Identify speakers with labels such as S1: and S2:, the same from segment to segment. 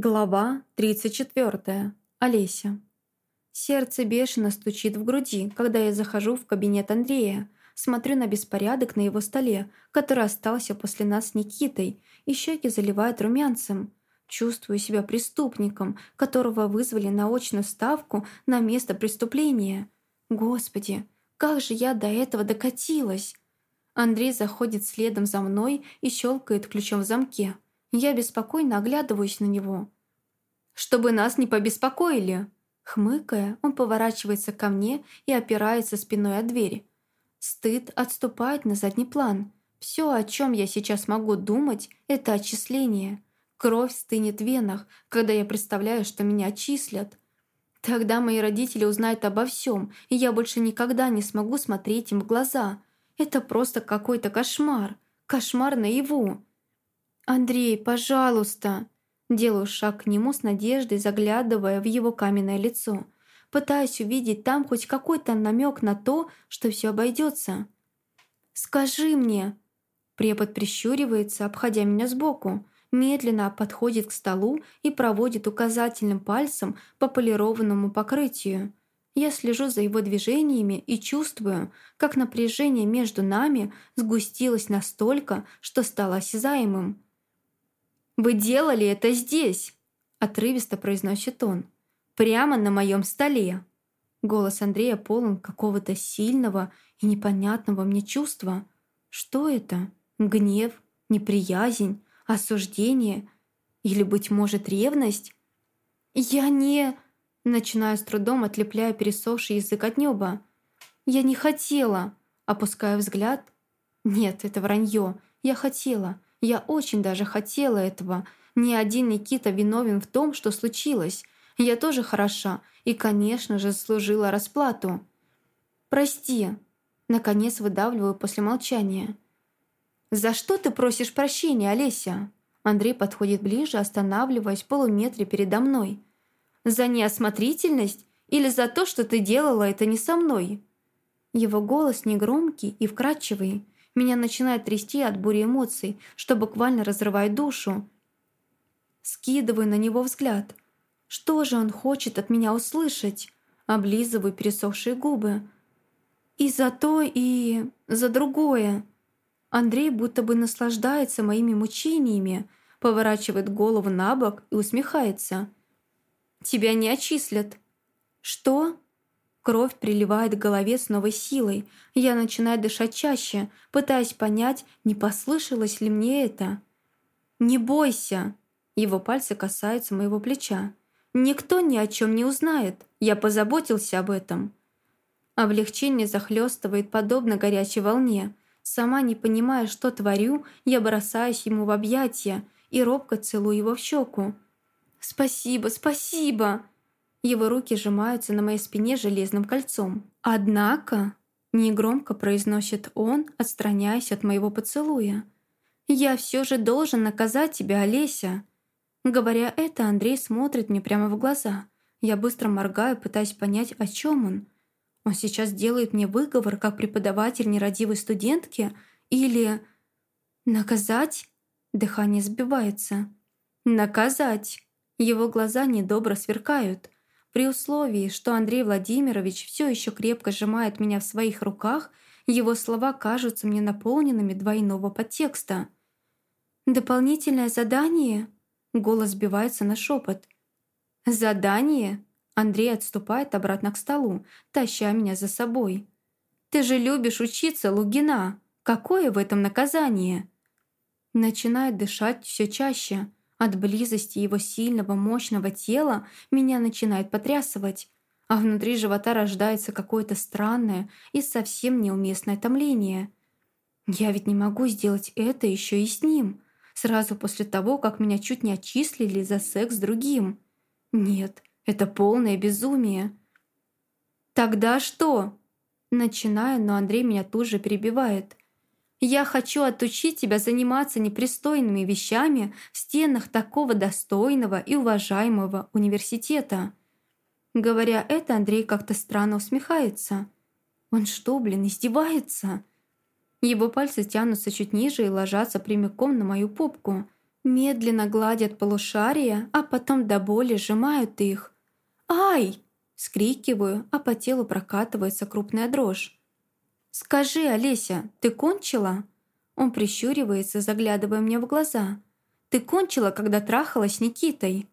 S1: Глава 34. Олеся. Сердце бешено стучит в груди, когда я захожу в кабинет Андрея, смотрю на беспорядок на его столе, который остался после нас с Никитой, и щеки заливают румянцем. Чувствую себя преступником, которого вызвали на очную ставку на место преступления. Господи, как же я до этого докатилась! Андрей заходит следом за мной и щелкает ключом в замке. Я беспокойно оглядываюсь на него. «Чтобы нас не побеспокоили!» Хмыкая, он поворачивается ко мне и опирается спиной о дверь. Стыд отступает на задний план. Все, о чем я сейчас могу думать, это отчисление. Кровь стынет в венах, когда я представляю, что меня отчислят. Тогда мои родители узнают обо всем, и я больше никогда не смогу смотреть им в глаза. Это просто какой-то кошмар. Кошмар наяву. «Андрей, пожалуйста!» Делаю шаг к нему с надеждой, заглядывая в его каменное лицо. Пытаюсь увидеть там хоть какой-то намек на то, что все обойдется. «Скажи мне!» Препод прищуривается, обходя меня сбоку, медленно подходит к столу и проводит указательным пальцем по полированному покрытию. Я слежу за его движениями и чувствую, как напряжение между нами сгустилось настолько, что стало осязаемым. «Вы делали это здесь!» – отрывисто произносит он. «Прямо на моем столе!» Голос Андрея полон какого-то сильного и непонятного мне чувства. Что это? Гнев? Неприязнь? Осуждение? Или, быть может, ревность? «Я не...» Начинаю с трудом, отлепляя пересохший язык от неба. «Я не хотела!» Опускаю взгляд. «Нет, это вранье. Я хотела. Я очень даже хотела этого. Ни один Никита виновен в том, что случилось. Я тоже хороша и, конечно же, заслужила расплату. «Прости», — наконец выдавливаю после молчания. «За что ты просишь прощения, Олеся?» Андрей подходит ближе, останавливаясь в полуметре передо мной. «За неосмотрительность или за то, что ты делала это не со мной?» Его голос негромкий и вкрадчивый, меня начинает трясти от бури эмоций, что буквально разрывает душу. Скидываю на него взгляд. Что же он хочет от меня услышать? Облизываю пересохшие губы. И за то, и за другое. Андрей будто бы наслаждается моими мучениями, поворачивает голову на бок и усмехается. «Тебя не отчислят». «Что?» Кровь приливает к голове с новой силой. Я начинаю дышать чаще, пытаясь понять, не послышалось ли мне это. «Не бойся!» Его пальцы касаются моего плеча. «Никто ни о чем не узнает. Я позаботился об этом». Облегчение захлестывает подобно горячей волне. Сама не понимая, что творю, я бросаюсь ему в объятия и робко целую его в щеку. «Спасибо, спасибо!» Его руки сжимаются на моей спине железным кольцом. «Однако...» — негромко произносит он, отстраняясь от моего поцелуя. «Я все же должен наказать тебя, Олеся!» Говоря это, Андрей смотрит мне прямо в глаза. Я быстро моргаю, пытаясь понять, о чем он. Он сейчас делает мне выговор, как преподаватель нерадивой студентки? Или... Наказать? Дыхание сбивается. Наказать. Его глаза недобро сверкают. При условии, что Андрей Владимирович все еще крепко сжимает меня в своих руках, его слова кажутся мне наполненными двойного подтекста. «Дополнительное задание?» Голос сбивается на шепот. «Задание?» Андрей отступает обратно к столу, таща меня за собой. «Ты же любишь учиться, Лугина! Какое в этом наказание?» Начинает дышать все чаще. От близости его сильного, мощного тела меня начинает потрясывать, а внутри живота рождается какое-то странное и совсем неуместное томление. Я ведь не могу сделать это еще и с ним, сразу после того, как меня чуть не отчислили за секс с другим. Нет, это полное безумие. «Тогда что?» Начинаю, но Андрей меня тут же перебивает. Я хочу отучить тебя заниматься непристойными вещами в стенах такого достойного и уважаемого университета». Говоря это, Андрей как-то странно усмехается. «Он что, блин, издевается?» Его пальцы тянутся чуть ниже и ложатся прямиком на мою попку. Медленно гладят полушария, а потом до боли сжимают их. «Ай!» – скрикиваю, а по телу прокатывается крупная дрожь. «Скажи, Олеся, ты кончила?» Он прищуривается, заглядывая мне в глаза. «Ты кончила, когда трахалась с Никитой?»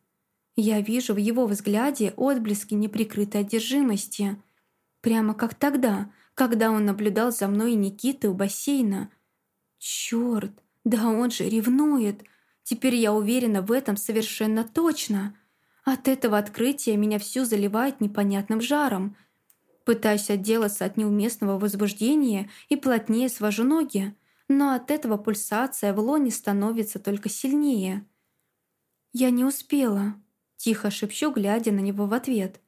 S1: Я вижу в его взгляде отблески неприкрытой одержимости. Прямо как тогда, когда он наблюдал за мной и Никитой у бассейна. Черт, да он же ревнует. Теперь я уверена в этом совершенно точно. От этого открытия меня всю заливает непонятным жаром. Пытаюсь отделаться от неуместного возбуждения и плотнее свожу ноги, но от этого пульсация в лоне становится только сильнее. Я не успела. Тихо шепчу, глядя на него в ответ.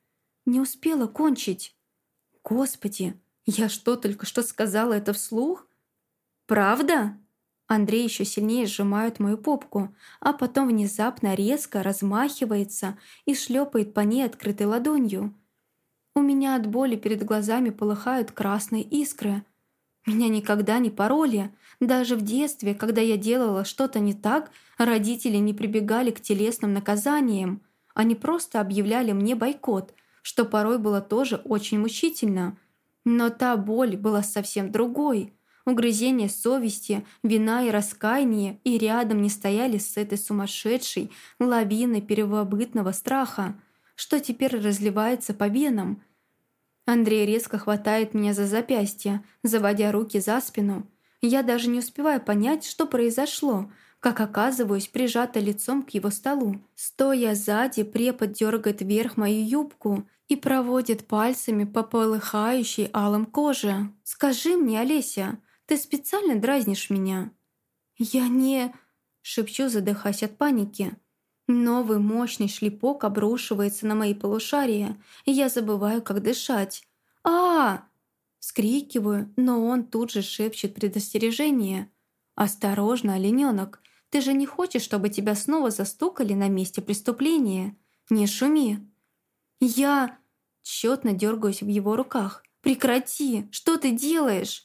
S1: «Не успела кончить». «Господи, я что, только что сказала это вслух?» «Правда?» Андрей еще сильнее сжимает мою попку, а потом внезапно резко размахивается и шлепает по ней открытой ладонью. У меня от боли перед глазами полыхают красные искры. Меня никогда не пороли. Даже в детстве, когда я делала что-то не так, родители не прибегали к телесным наказаниям. Они просто объявляли мне бойкот, что порой было тоже очень мучительно. Но та боль была совсем другой. Угрызение совести, вина и раскаяние и рядом не стояли с этой сумасшедшей лавиной первобытного страха, что теперь разливается по венам. Андрей резко хватает меня за запястье, заводя руки за спину. Я даже не успеваю понять, что произошло – как оказываюсь прижата лицом к его столу. Стоя сзади, препод дергает вверх мою юбку и проводит пальцами по полыхающей алым коже. «Скажи мне, Олеся, ты специально дразнишь меня?» «Я не...» — шепчу, задыхаясь от паники. Новый мощный шлепок обрушивается на мои полушария, и я забываю, как дышать. а, -а, Скрикиваю, но он тут же шепчет предостережение. «Осторожно, олененок, ты же не хочешь, чтобы тебя снова застукали на месте преступления? Не шуми!» «Я...» Тщетно дергаюсь в его руках. «Прекрати! Что ты делаешь?»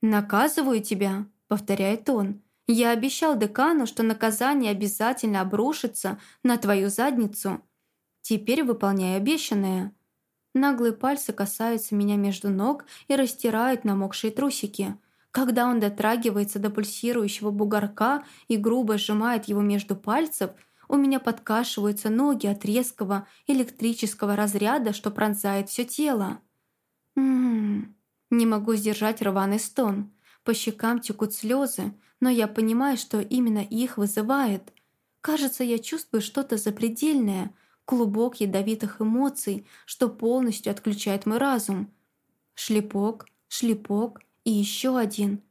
S1: «Наказываю тебя», — повторяет он. «Я обещал декану, что наказание обязательно обрушится на твою задницу. Теперь выполняю обещанное». Наглые пальцы касаются меня между ног и растирают намокшие трусики. Когда он дотрагивается до пульсирующего бугорка и грубо сжимает его между пальцев, у меня подкашиваются ноги от резкого электрического разряда, что пронзает все тело. Ммм, не могу сдержать рваный стон. По щекам текут слезы, но я понимаю, что именно их вызывает. Кажется, я чувствую что-то запредельное, клубок ядовитых эмоций, что полностью отключает мой разум. Шлепок, шлепок, и еще один.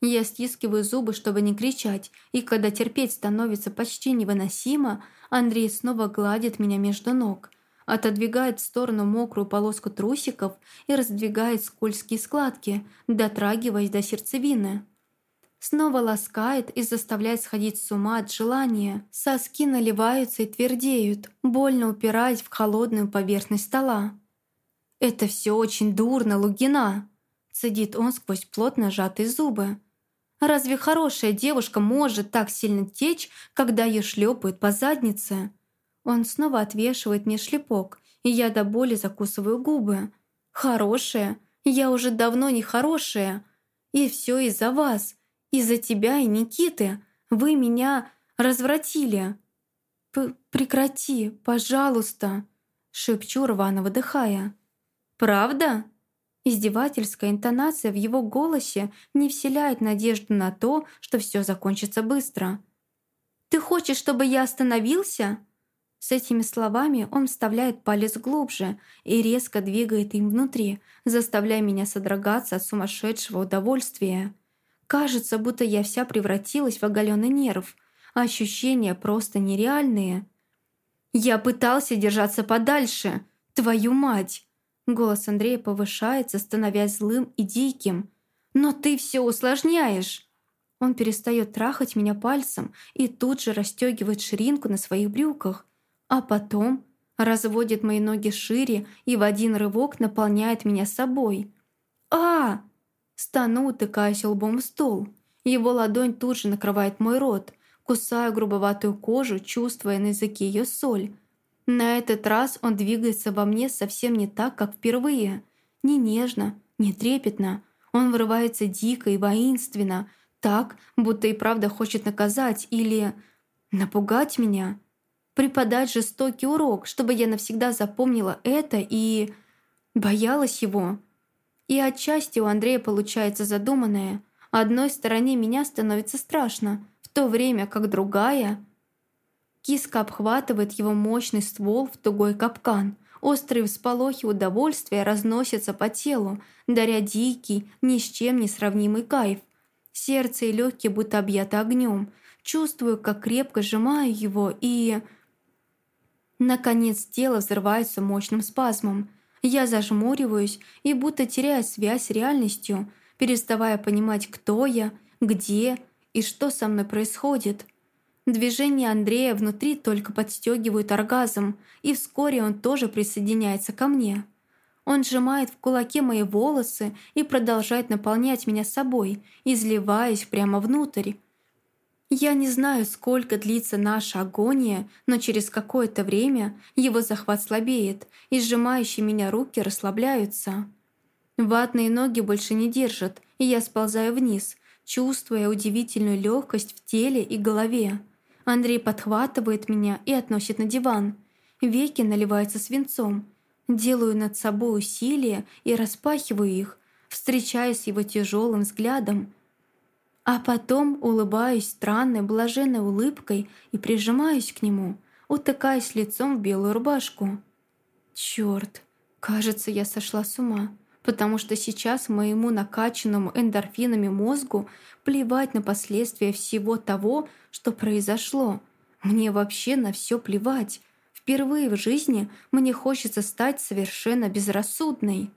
S1: Я стискиваю зубы, чтобы не кричать, и когда терпеть становится почти невыносимо, Андрей снова гладит меня между ног, отодвигает в сторону мокрую полоску трусиков и раздвигает скользкие складки, дотрагиваясь до сердцевины. Снова ласкает и заставляет сходить с ума от желания. Соски наливаются и твердеют, больно упираясь в холодную поверхность стола. «Это все очень дурно, Лугина!» Цедит он сквозь плотно сжатые зубы. Разве хорошая девушка может так сильно течь, когда ее шлепают по заднице? Он снова отвешивает мне шлепок, и я до боли закусываю губы. Хорошая? Я уже давно не хорошая. И все из-за вас. Из-за тебя и Никиты. Вы меня развратили. П «Прекрати, пожалуйста», — шепчу, рвано выдыхая. «Правда?» Издевательская интонация в его голосе не вселяет надежду на то, что все закончится быстро. «Ты хочешь, чтобы я остановился?» С этими словами он вставляет палец глубже и резко двигает им внутри, заставляя меня содрогаться от сумасшедшего удовольствия. Кажется, будто я вся превратилась в оголенный нерв, а ощущения просто нереальные. «Я пытался держаться подальше! Твою мать!» Голос Андрея повышается, становясь злым и диким. «Но ты все усложняешь!» Он перестает трахать меня пальцем и тут же расстегивает ширинку на своих брюках, а потом разводит мои ноги шире и в один рывок наполняет меня собой. а, -а, Стану, утыкаясь лбом в стол. Его ладонь тут же накрывает мой рот, Кусаю грубоватую кожу, чувствуя на языке ее соль. На этот раз он двигается во мне совсем не так, как впервые. Не нежно, не трепетно. Он вырывается дико и воинственно, так, будто и правда хочет наказать или напугать меня. Преподать жестокий урок, чтобы я навсегда запомнила это и... боялась его. И отчасти у Андрея получается задуманное. Одной стороне меня становится страшно, в то время как другая... Киска обхватывает его мощный ствол в тугой капкан. Острые всполохи удовольствия разносятся по телу, даря дикий, ни с чем не сравнимый кайф. Сердце и легкие будто объяты огнем. Чувствую, как крепко сжимаю его и... Наконец тело взрывается мощным спазмом. Я зажмуриваюсь и будто теряю связь с реальностью, переставая понимать, кто я, где и что со мной происходит. Движения Андрея внутри только подстегивают оргазм, и вскоре он тоже присоединяется ко мне. Он сжимает в кулаке мои волосы и продолжает наполнять меня собой, изливаясь прямо внутрь. Я не знаю, сколько длится наша агония, но через какое-то время его захват слабеет, и сжимающие меня руки расслабляются. Ватные ноги больше не держат, и я сползаю вниз, чувствуя удивительную легкость в теле и голове. Андрей подхватывает меня и относит на диван. Веки наливаются свинцом. Делаю над собой усилия и распахиваю их, встречаясь его тяжелым взглядом. А потом улыбаюсь странной, блаженной улыбкой и прижимаюсь к нему, утыкаясь лицом в белую рубашку. Черт, кажется, я сошла с ума потому что сейчас моему накачанному эндорфинами мозгу плевать на последствия всего того, что произошло. Мне вообще на все плевать. Впервые в жизни мне хочется стать совершенно безрассудной.